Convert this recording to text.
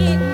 You.